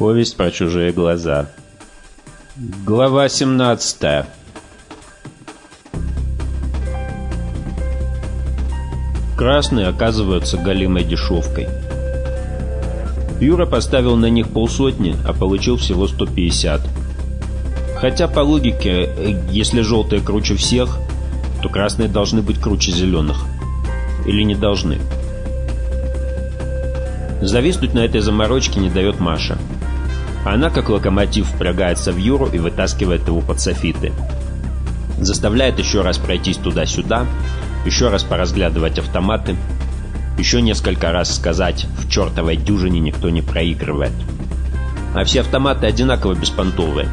Повесть про чужие глаза. Глава 17. Красные оказываются голимой дешевкой. Юра поставил на них полсотни, а получил всего 150. Хотя по логике, если желтые круче всех, то красные должны быть круче зеленых. Или не должны. Зависнуть на этой заморочке не дает Маша. Она, как локомотив, впрягается в Юру и вытаскивает его под софиты. Заставляет еще раз пройтись туда-сюда, еще раз поразглядывать автоматы, еще несколько раз сказать «в чертовой дюжине никто не проигрывает». А все автоматы одинаково беспонтовые.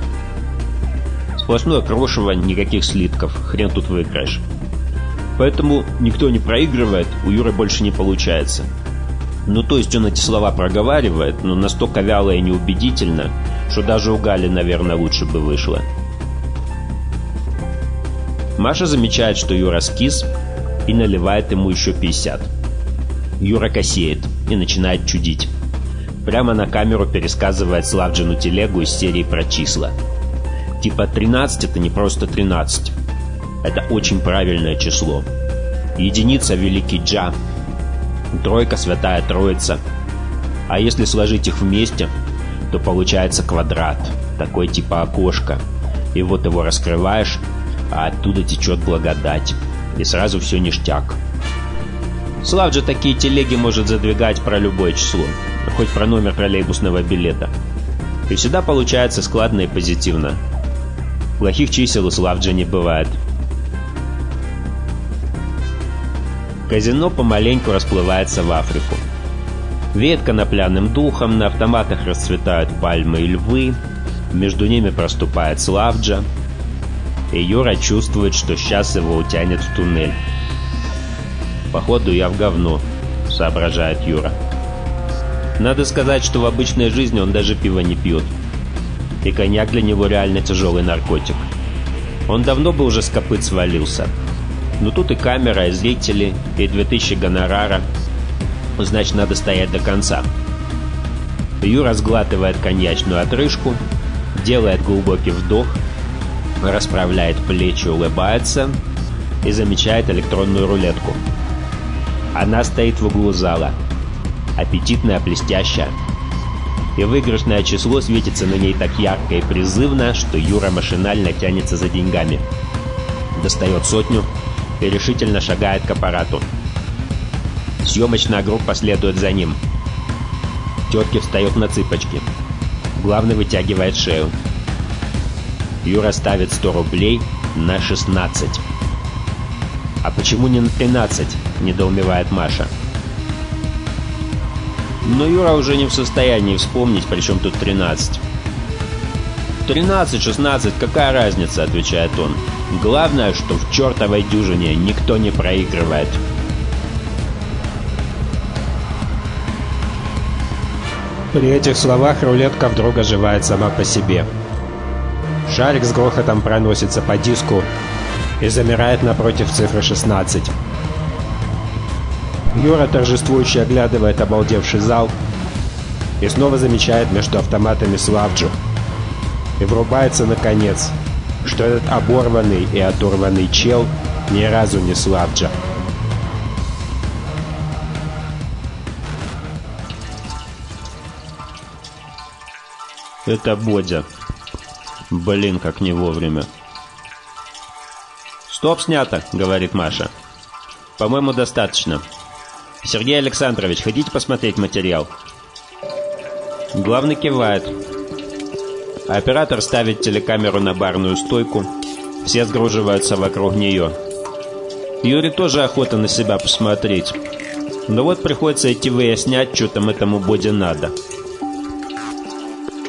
Сплошное крошево, никаких слитков, хрен тут выиграешь. Поэтому никто не проигрывает, у Юры больше не получается. Ну, то есть он эти слова проговаривает, но настолько вяло и неубедительно, что даже у Гали, наверное, лучше бы вышло. Маша замечает, что Юра скис, и наливает ему еще 50. Юра косеет и начинает чудить. Прямо на камеру пересказывает Славджину телегу из серии про числа. Типа 13 это не просто 13. Это очень правильное число. Единица Великий Джа, тройка Святая Троица. А если сложить их вместе, то получается квадрат, такой типа окошко. И вот его раскрываешь, а оттуда течет благодать. И сразу все ништяк. Слав же такие телеги может задвигать про любое число, хоть про номер троллейбусного билета. И всегда получается складно и позитивно. Плохих чисел у Славджа не бывает. Казино помаленьку расплывается в Африку. Веет конопляным духом, на автоматах расцветают пальмы и львы, между ними проступает Славджа, и Юра чувствует, что сейчас его утянет в туннель. «Походу я в говно», — соображает Юра. Надо сказать, что в обычной жизни он даже пива не пьет. И коньяк для него реально тяжелый наркотик. Он давно бы уже с копыт свалился. Но тут и камера, и зрители, и 2000 гонорара. Значит, надо стоять до конца. Юра сглатывает коньячную отрыжку, делает глубокий вдох, расправляет плечи, улыбается и замечает электронную рулетку. Она стоит в углу зала. Аппетитная, блестящая. И выигрышное число светится на ней так ярко и призывно, что Юра машинально тянется за деньгами. Достает сотню, и решительно шагает к аппарату. Съемочная группа следует за ним. Тетки встает на цыпочки. Главный вытягивает шею. Юра ставит 100 рублей на 16. «А почему не на 13?» – недоумевает Маша. Но Юра уже не в состоянии вспомнить, при чем тут 13. «13, 16, какая разница?» – отвечает он. Главное, что в чертовой дюжине никто не проигрывает. При этих словах рулетка вдруг оживает сама по себе. Шарик с грохотом проносится по диску и замирает напротив цифры 16. Юра торжествующе оглядывает обалдевший зал и снова замечает между автоматами Славджу. И врубается наконец – что этот оборванный и оторванный чел ни разу не Славджа. Это Бодя. Блин, как не вовремя. «Стоп, снято», — говорит Маша. «По-моему, достаточно. Сергей Александрович, хотите посмотреть материал?» Главный кивает. Оператор ставит телекамеру на барную стойку. Все сгруживаются вокруг нее. Юре тоже охота на себя посмотреть. Но вот приходится идти выяснять, что там этому Боде надо.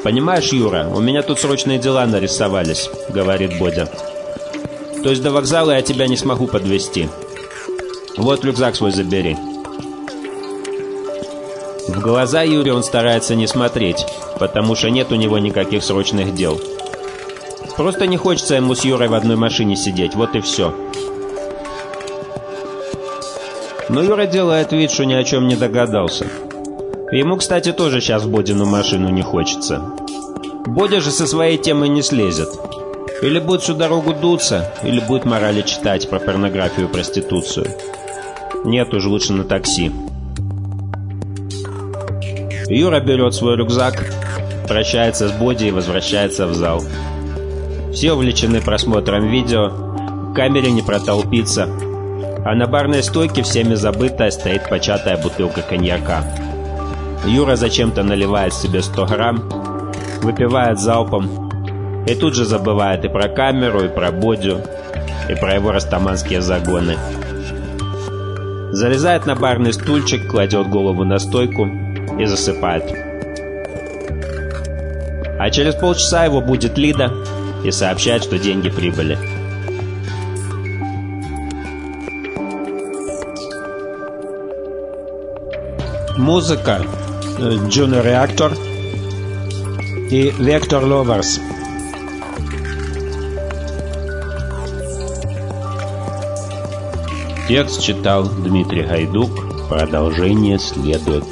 «Понимаешь, Юра, у меня тут срочные дела нарисовались», — говорит Бодя. «То есть до вокзала я тебя не смогу подвезти. Вот рюкзак свой забери». В глаза Юре он старается не смотреть, потому что нет у него никаких срочных дел. Просто не хочется ему с Юрой в одной машине сидеть, вот и все. Но Юра делает вид, что ни о чем не догадался. Ему, кстати, тоже сейчас в Бодину машину не хочется. Бодя же со своей темы не слезет. Или будет всю дорогу дуться, или будет морали читать про порнографию и проституцию. Нет, уж лучше на такси. Юра берет свой рюкзак, прощается с Боди и возвращается в зал. Все увлечены просмотром видео, в камере не протолпиться, а на барной стойке всеми забытая стоит початая бутылка коньяка. Юра зачем-то наливает себе 100 грамм, выпивает залпом и тут же забывает и про камеру, и про Бодю, и про его растаманские загоны. Залезает на барный стульчик, кладет голову на стойку и засыпает. А через полчаса его будет Лида и сообщает, что деньги прибыли. Музыка Juno Reactor и Vector Lovers. Текст читал Дмитрий Гайдук. Продолжение следует.